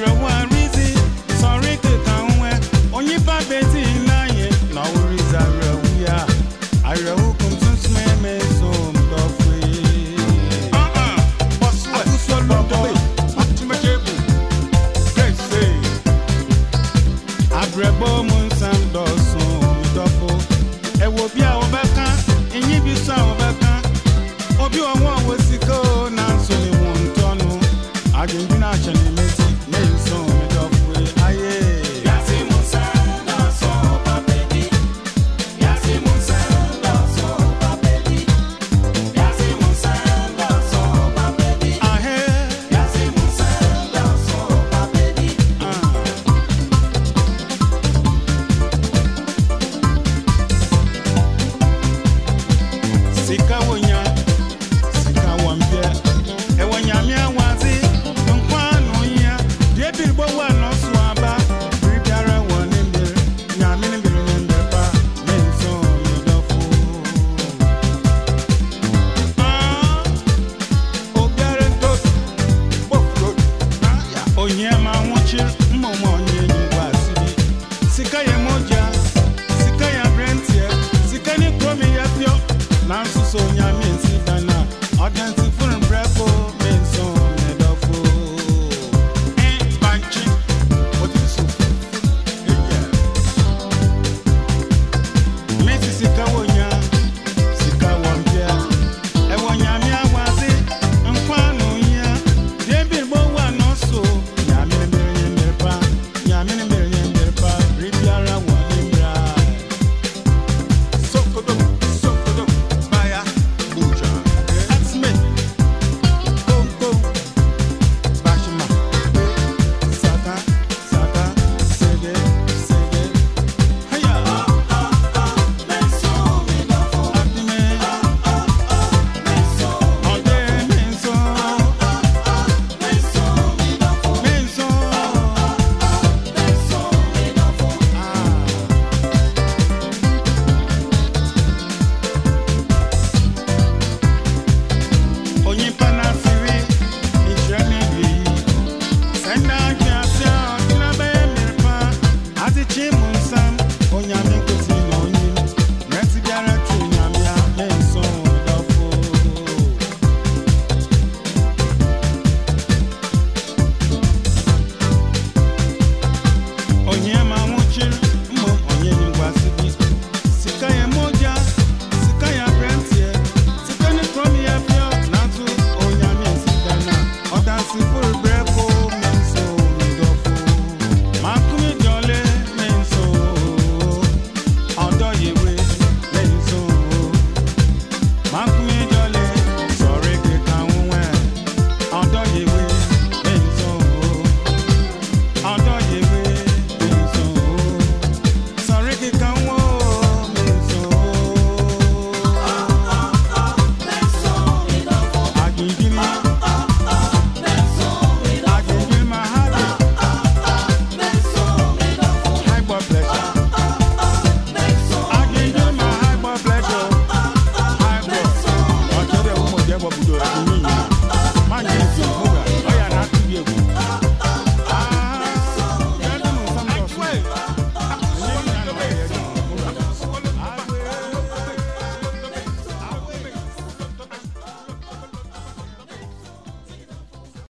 around. onye ma nwụchi mmụmụ onye ngwa siri. Sika ya moja sika